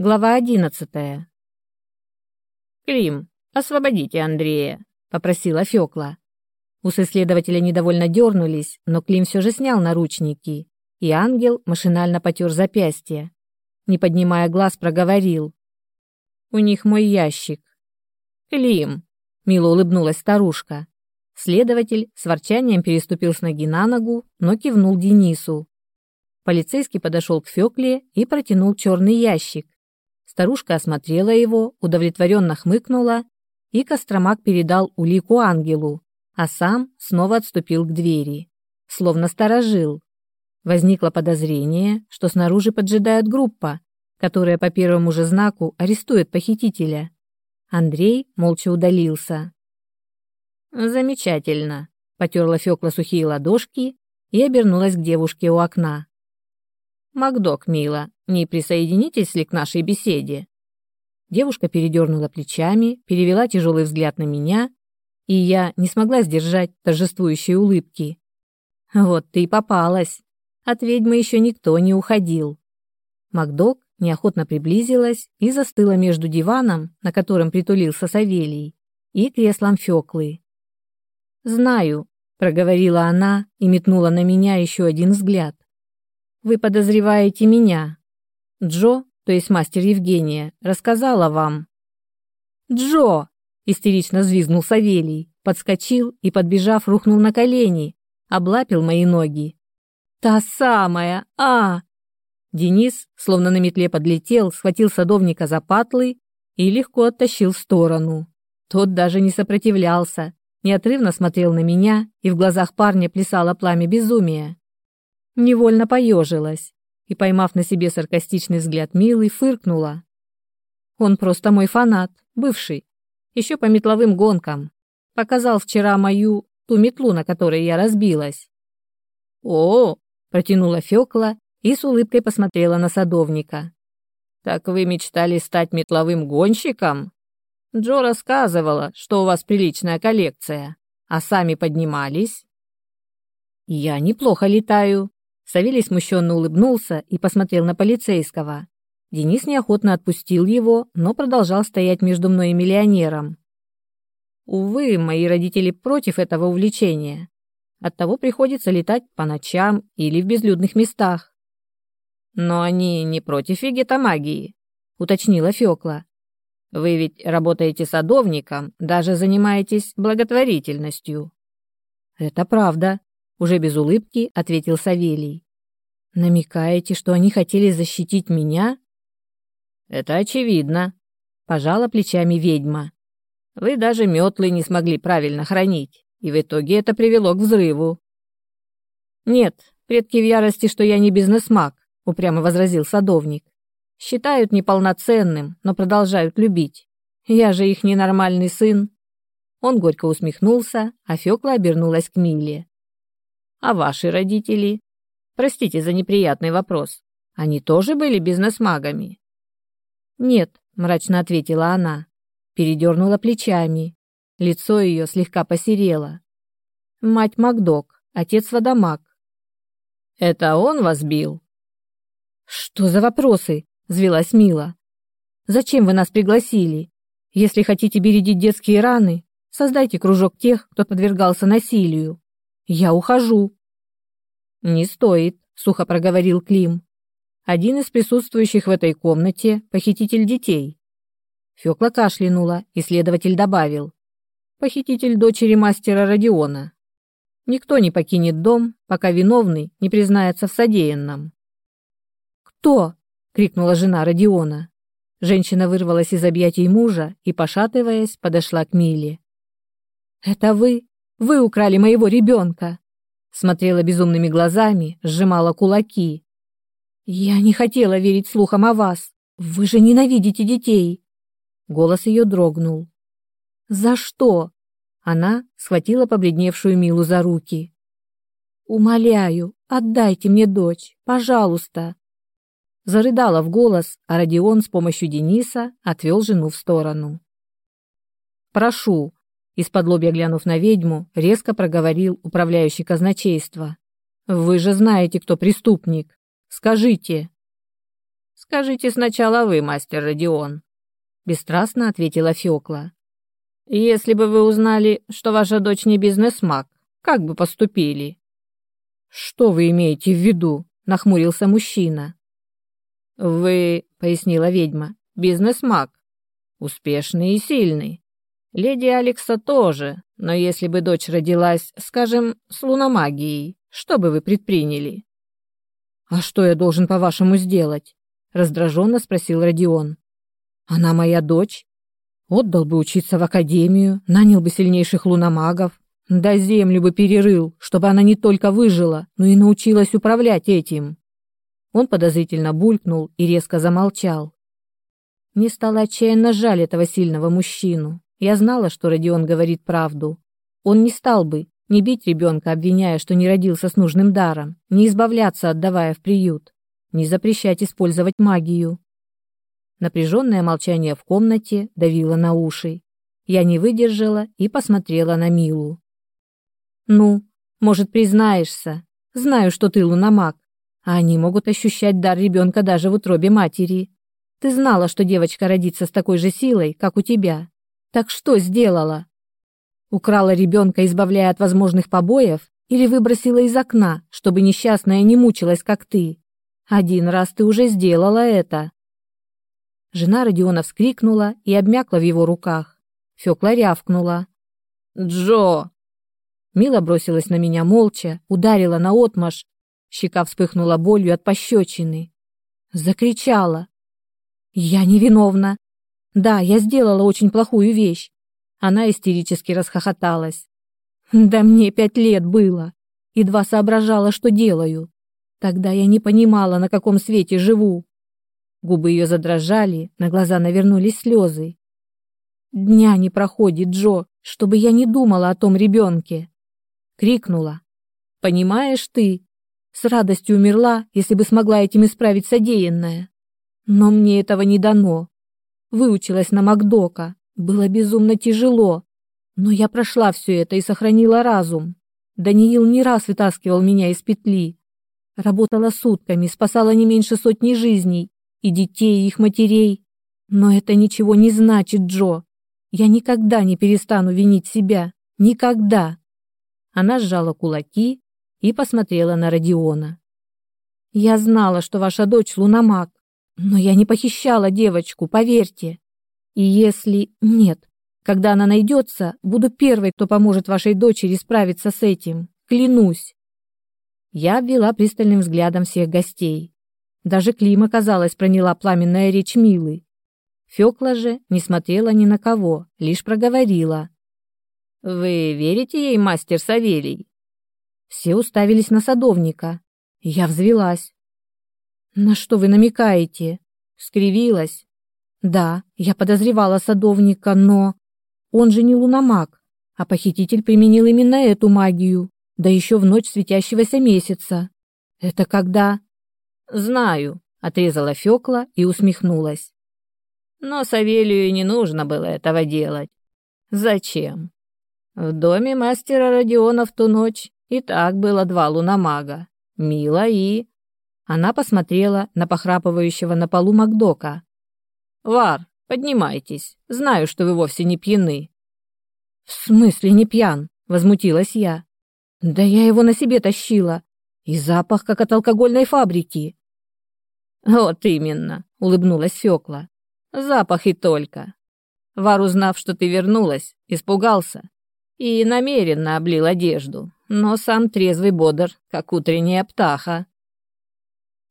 Глава одиннадцатая. «Клим, освободите Андрея», — попросила Фёкла. Усы следователя недовольно дернулись, но Клим все же снял наручники, и ангел машинально потер запястье. Не поднимая глаз, проговорил. «У них мой ящик». «Клим», — мило улыбнулась старушка. Следователь с ворчанием переступил с ноги на ногу, но кивнул Денису. Полицейский подошел к Фёкле и протянул черный ящик. Старушка осмотрела его, удовлетворенно хмыкнула, и Костромак передал улику ангелу, а сам снова отступил к двери, словно сторожил. Возникло подозрение, что снаружи поджидает группа, которая по первому же знаку арестует похитителя. Андрей молча удалился. «Замечательно», — потерла Фёкла сухие ладошки и обернулась к девушке у окна. «Макдок, мила, не присоединитесь ли к нашей беседе?» Девушка передернула плечами, перевела тяжелый взгляд на меня, и я не смогла сдержать торжествующей улыбки. «Вот ты и попалась. От ведьмы еще никто не уходил». Макдок неохотно приблизилась и застыла между диваном, на котором притулился Савелий, и креслом Феклы. «Знаю», — проговорила она и метнула на меня еще один взгляд. Вы подозреваете меня. Джо, то есть мастер Евгения, рассказала вам. Джо! истерично взвизгнул Савелий, подскочил и, подбежав, рухнул на колени, облапил мои ноги. Та самая, а! Денис, словно на метле подлетел, схватил садовника за патлы и легко оттащил в сторону. Тот даже не сопротивлялся, неотрывно смотрел на меня, и в глазах парня плясало пламя безумия. Невольно поежилась и, поймав на себе саркастичный взгляд Милы, фыркнула. Он просто мой фанат, бывший, еще по метловым гонкам. Показал вчера мою, ту метлу, на которой я разбилась. О, протянула Фёкла и с улыбкой посмотрела на садовника. Так вы мечтали стать метловым гонщиком? Джо рассказывала, что у вас приличная коллекция, а сами поднимались. Я неплохо летаю, Савелий смущенно улыбнулся и посмотрел на полицейского. Денис неохотно отпустил его, но продолжал стоять между мной и миллионером. Увы, мои родители против этого увлечения. Оттого приходится летать по ночам или в безлюдных местах. Но они не против вегетомагии, уточнила Фёкла. Вы ведь работаете садовником, даже занимаетесь благотворительностью. Это правда, уже без улыбки ответил Савелий. Намекаете, что они хотели защитить меня? Это очевидно, пожала плечами ведьма. Вы даже метлы не смогли правильно хранить, и в итоге это привело к взрыву. Нет, предки в ярости, что я не бизнесмаг, упрямо возразил садовник. Считают неполноценным, но продолжают любить. Я же их ненормальный сын. Он горько усмехнулся, а Фёкла обернулась к Миле. А ваши родители? Простите за неприятный вопрос. Они тоже были бизнесмагами? Нет, мрачно ответила она. Передернула плечами. Лицо ее слегка посерело. Мать Макдок, отец Водомак. Это он вас бил? Что за вопросы? Взвелась Мила. Зачем вы нас пригласили? Если хотите бередить детские раны, создайте кружок тех, кто подвергался насилию. Я ухожу. Не стоит, сухо проговорил Клим. Один из присутствующих в этой комнате похититель детей. Фёкла кашлянула, и следователь добавил: похититель дочери мастера Родиона. Никто не покинет дом, пока виновный не признается в содеянном. Кто? крикнула жена Родиона. Женщина вырвалась из объятий мужа и, пошатываясь, подошла к Миле. «Это вы? Вы украли моего ребенка!» Смотрела безумными глазами, сжимала кулаки. «Я не хотела верить слухам о вас. Вы же ненавидите детей!» Голос ее дрогнул. «За что?» Она схватила побледневшую Милу за руки. «Умоляю, отдайте мне дочь, пожалуйста!» Зарыдала в голос, а Родион с помощью Дениса отвел жену в сторону. «Прошу, из-под лобья глянув на ведьму, резко проговорил управляющий казначейства. «Вы же знаете, кто преступник. Скажите». Скажите сначала вы, мастер Родион. Бесстрастно ответила Фёкла. Если бы вы узнали, что ваша дочь не бизнесмаг, как бы поступили? Что вы имеете в виду? Нахмурился мужчина. Вы, пояснила ведьма, бизнесмаг. Успешный и сильный. Леди Алекса тоже, но если бы дочь родилась, скажем, с луномагией, что бы вы предприняли? А что я должен, по-вашему, сделать? раздраженно спросил Родион. Она моя дочь. Отдал бы учиться в академию, нанял бы сильнейших луномагов, да землю бы перерыл, чтобы она не только выжила, но и научилась управлять этим. Он подозрительно булькнул и резко замолчал. Мне стало отчаянно жаль этого сильного мужчину. Я знала, что Родион говорит правду. Он не стал бы не бить ребенка, обвиняя, что не родился с нужным даром, не избавляться, отдавая в приют не запрещать использовать магию. Напряженное молчание в комнате давило на уши. Я не выдержала и посмотрела на Милу. «Ну, может, признаешься? Знаю, что ты луномаг, а они могут ощущать дар ребенка даже в утробе матери. Ты знала, что девочка родится с такой же силой, как у тебя. Так что сделала? Украла ребенка, избавляя от возможных побоев, или выбросила из окна, чтобы несчастная не мучилась, как ты? Один раз ты уже сделала это. Жена Родиона вскрикнула и обмякла в его руках. Фёкла рявкнула. «Джо!» Мила бросилась на меня молча, ударила на отмаш. Щека вспыхнула болью от пощечины. Закричала. «Я невиновна. Да, я сделала очень плохую вещь». Она истерически расхохоталась. «Да мне пять лет было. Едва соображала, что делаю. Тогда я не понимала, на каком свете живу. Губы ее задрожали, на глаза навернулись слезы. Дня не проходит, Джо, чтобы я не думала о том ребенке. Крикнула. Понимаешь ты? С радостью умерла, если бы смогла этим исправить содеянное. Но мне этого не дано. Выучилась на Макдока. Было безумно тяжело. Но я прошла все это и сохранила разум. Даниил не раз вытаскивал меня из петли. Работала сутками, спасала не меньше сотни жизней, и детей, и их матерей. Но это ничего не значит, Джо. Я никогда не перестану винить себя. Никогда. Она сжала кулаки и посмотрела на Родиона. Я знала, что ваша дочь луномаг, но я не похищала девочку, поверьте. И если нет, когда она найдется, буду первой, кто поможет вашей дочери справиться с этим. Клянусь. Я обвела пристальным взглядом всех гостей. Даже Клима, казалось, проняла пламенная речь Милы. Фёкла же не смотрела ни на кого, лишь проговорила. «Вы верите ей, мастер Савелий?» Все уставились на садовника. Я взвелась. «На что вы намекаете?» Скривилась. «Да, я подозревала садовника, но... Он же не луномаг, а похититель применил именно эту магию да еще в ночь светящегося месяца. Это когда? Знаю, отрезала Фёкла и усмехнулась. Но Савелию не нужно было этого делать. Зачем? В доме мастера Родиона в ту ночь и так было два луномага. Мила и... Она посмотрела на похрапывающего на полу Макдока. «Вар, поднимайтесь. Знаю, что вы вовсе не пьяны». «В смысле не пьян?» — возмутилась я. Да я его на себе тащила. И запах, как от алкогольной фабрики. Вот именно, улыбнулась Фёкла. Запах и только. Вар, узнав, что ты вернулась, испугался и намеренно облил одежду, но сам трезвый бодр, как утренняя птаха.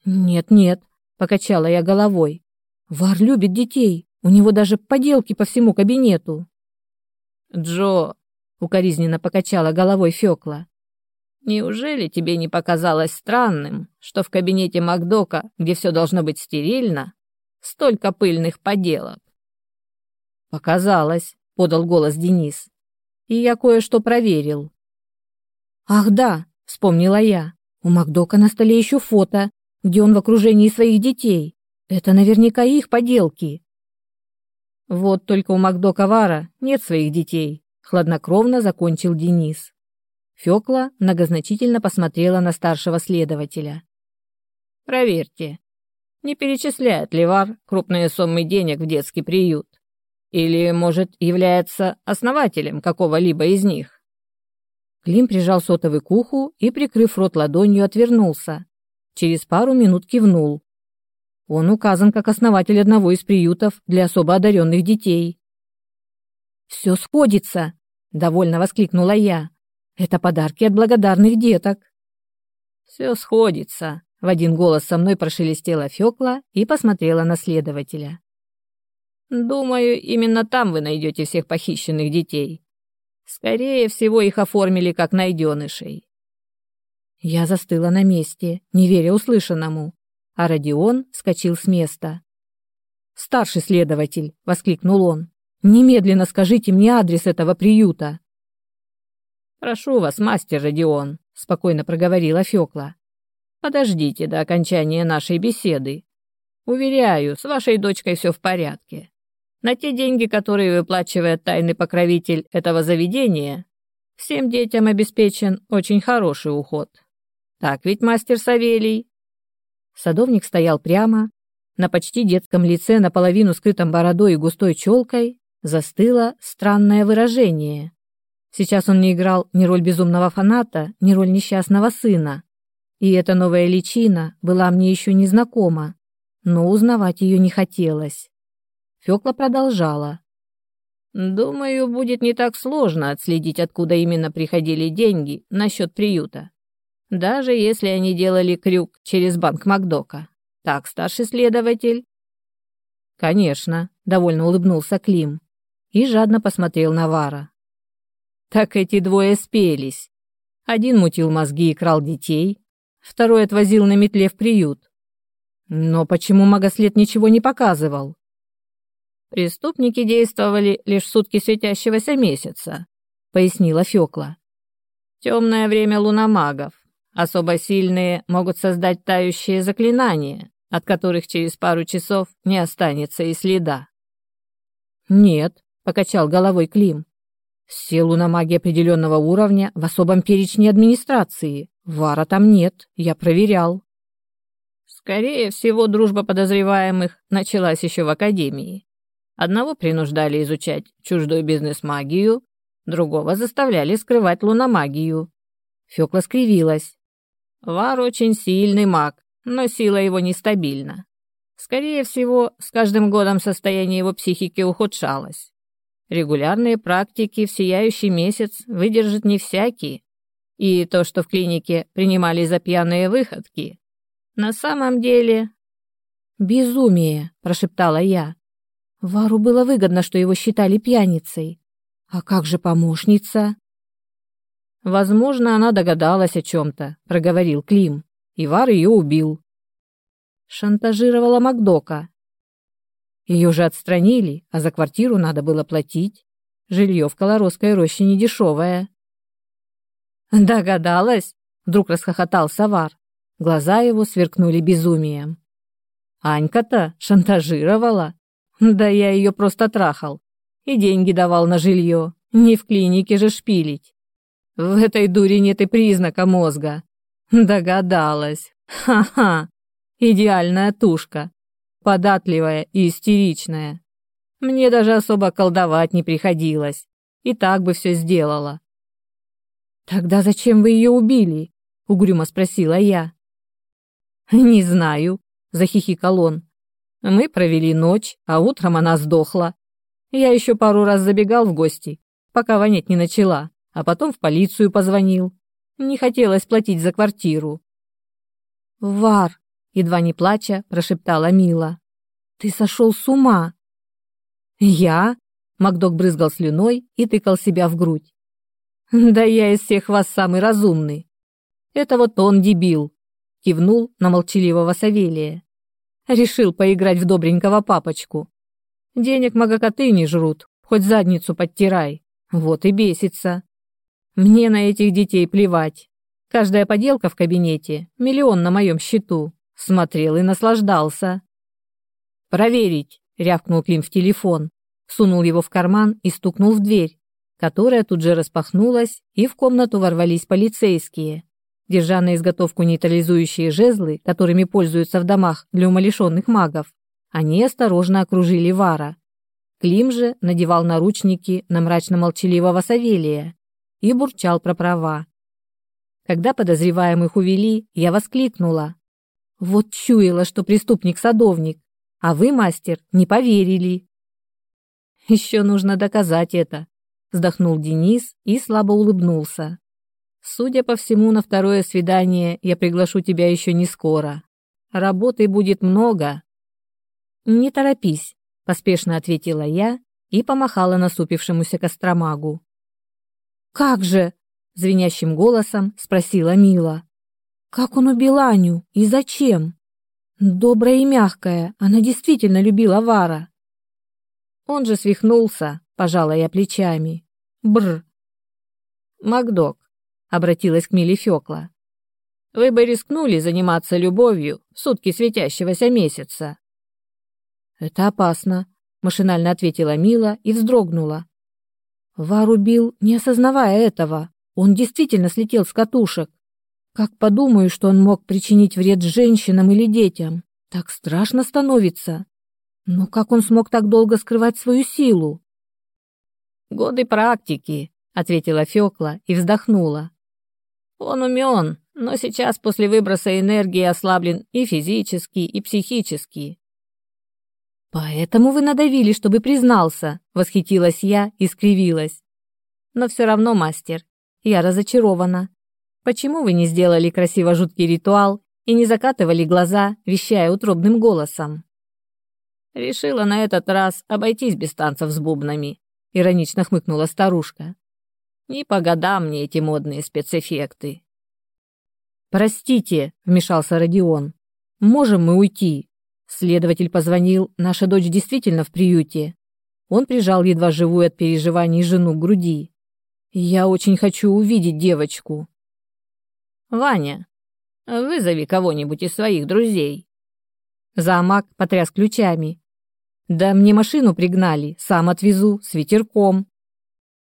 «Нет-нет», — покачала я головой. «Вар любит детей, у него даже поделки по всему кабинету». «Джо», — укоризненно покачала головой Фёкла, Неужели тебе не показалось странным, что в кабинете Макдока, где все должно быть стерильно, столько пыльных поделок? Показалось, подал голос Денис. И я кое-что проверил. Ах да, вспомнила я. У Макдока на столе еще фото, где он в окружении своих детей. Это наверняка их поделки. Вот только у Макдока Вара нет своих детей, хладнокровно закончил Денис. Фёкла многозначительно посмотрела на старшего следователя. «Проверьте. Не перечисляет ли Вар крупные суммы денег в детский приют? Или, может, является основателем какого-либо из них? Клим прижал сотовый к уху и, прикрыв рот ладонью, отвернулся. Через пару минут кивнул. Он указан как основатель одного из приютов для особо одаренных детей. «Все сходится!» — довольно воскликнула я. «Это подарки от благодарных деток». «Все сходится», — в один голос со мной прошелестела Фёкла и посмотрела на следователя. «Думаю, именно там вы найдете всех похищенных детей. Скорее всего, их оформили как найденышей». Я застыла на месте, не веря услышанному, а Родион вскочил с места. «Старший следователь!» — воскликнул он. Немедленно скажите мне адрес этого приюта. Прошу вас, мастер Родион, спокойно проговорила Фёкла. Подождите до окончания нашей беседы. Уверяю, с вашей дочкой все в порядке. На те деньги, которые выплачивает тайный покровитель этого заведения, всем детям обеспечен очень хороший уход. Так ведь, мастер Савелий? Садовник стоял прямо, на почти детском лице, наполовину скрытом бородой и густой челкой, застыло странное выражение. Сейчас он не играл ни роль безумного фаната, ни роль несчастного сына. И эта новая личина была мне еще не знакома, но узнавать ее не хотелось. Фёкла продолжала. «Думаю, будет не так сложно отследить, откуда именно приходили деньги на счет приюта. Даже если они делали крюк через банк Макдока. Так, старший следователь?» «Конечно», — довольно улыбнулся Клим и жадно посмотрел на Вара. Так эти двое спелись. Один мутил мозги и крал детей, второй отвозил на метле в приют. Но почему Магослед ничего не показывал? Преступники действовали лишь сутки светящегося месяца, пояснила Фёкла. Темное время луномагов. Особо сильные могут создать тающие заклинания, от которых через пару часов не останется и следа. Нет, покачал головой Клим. Силу на магии определенного уровня в особом перечне администрации. Вара там нет, я проверял. Скорее всего, дружба подозреваемых началась еще в академии. Одного принуждали изучать чуждую бизнес-магию, другого заставляли скрывать луномагию. Фёкла скривилась. Вар очень сильный маг, но сила его нестабильна. Скорее всего, с каждым годом состояние его психики ухудшалось. Регулярные практики в сияющий месяц выдержит не всякий. И то, что в клинике принимали за пьяные выходки, на самом деле... «Безумие», — прошептала я. Вару было выгодно, что его считали пьяницей. А как же помощница? Возможно, она догадалась о чем-то, проговорил Клим, и Вар ее убил. Шантажировала Макдока, ее же отстранили, а за квартиру надо было платить. Жилье в Колоросской роще не. «Догадалась?» — вдруг расхохотал Савар. Глаза его сверкнули безумием. «Анька-то шантажировала? Да я ее просто трахал. И деньги давал на жилье. Не в клинике же шпилить. В этой дуре нет и признака мозга. Догадалась. Ха-ха. Идеальная тушка податливая и истеричная. Мне даже особо колдовать не приходилось. И так бы все сделала. «Тогда зачем вы ее убили?» — угрюмо спросила я. «Не знаю», — захихикал он. «Мы провели ночь, а утром она сдохла. Я еще пару раз забегал в гости, пока вонять не начала, а потом в полицию позвонил. Не хотелось платить за квартиру». «Вар!» едва не плача, прошептала Мила. Ты сошел с ума. Я? Макдок брызгал слюной и тыкал себя в грудь. Да я из всех вас самый разумный. Это вот он дебил, кивнул на молчаливого Савелия. Решил поиграть в добренького папочку. Денег магокоты не жрут, хоть задницу подтирай. Вот и бесится. Мне на этих детей плевать. Каждая поделка в кабинете — миллион на моем счету. Смотрел и наслаждался. «Проверить!» — рявкнул Клим в телефон, сунул его в карман и стукнул в дверь, которая тут же распахнулась, и в комнату ворвались полицейские. держа на изготовку нейтрализующие жезлы, которыми пользуются в домах для умалишенных магов, они осторожно окружили Вара. Клим же надевал наручники на мрачно-молчаливого Савелия и бурчал про права. Когда подозреваемых увели, я воскликнула. «Вот чуяла, что преступник-садовник, а вы, мастер, не поверили». «Еще нужно доказать это», — вздохнул Денис и слабо улыбнулся. Судя по всему, на второе свидание я приглашу тебя еще не скоро. Работы будет много. Не торопись, поспешно ответила я и помахала насупившемуся костромагу. Как же, звенящим голосом спросила Мила. Как он убил Аню и зачем? Добрая и мягкая, она действительно любила Вара. Он же свихнулся, пожала я плечами. Бр. Макдок, обратилась к Миле Фёкла. Вы бы рискнули заниматься любовью в сутки светящегося месяца. Это опасно, машинально ответила Мила и вздрогнула. Вар убил, не осознавая этого. Он действительно слетел с катушек. Как подумаю, что он мог причинить вред женщинам или детям, так страшно становится. Но как он смог так долго скрывать свою силу? Годы практики, ответила Фёкла и вздохнула. Он умен, но сейчас после выброса энергии ослаблен и физически, и психически. Поэтому вы надавили, чтобы признался, восхитилась я и скривилась. Но все равно, мастер, я разочарована. Почему вы не сделали красиво жуткий ритуал и не закатывали глаза, вещая утробным голосом? Решила на этот раз обойтись без танцев с бубнами, иронично хмыкнула старушка. Не по годам мне эти модные спецэффекты. Простите, вмешался Родион. Можем мы уйти? Следователь позвонил, наша дочь действительно в приюте. Он прижал едва живую от переживаний жену к груди. Я очень хочу увидеть девочку. Ваня, вызови кого-нибудь из своих друзей. Замок потряс ключами. Да мне машину пригнали, сам отвезу, с ветерком.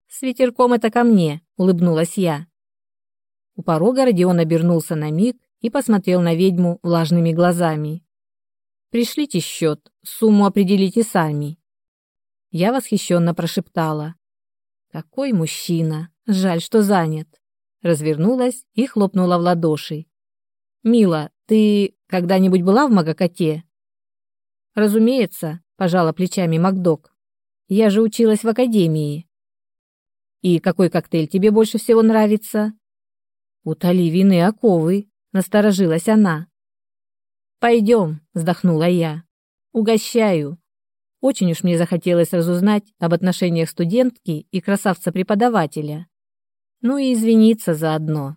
С ветерком это ко мне, улыбнулась я. У порога Родион обернулся на миг и посмотрел на ведьму влажными глазами. Пришлите счет, сумму определите сами. Я восхищенно прошептала. Какой мужчина, жаль, что занят. Развернулась и хлопнула в ладоши. Мила, ты когда-нибудь была в Магакоте? Разумеется, пожала плечами Макдок. Я же училась в академии. И какой коктейль тебе больше всего нравится? Утоли вины оковы, насторожилась она. Пойдем, вздохнула я. Угощаю. Очень уж мне захотелось разузнать об отношениях студентки и красавца-преподавателя. Ну и извиниться заодно.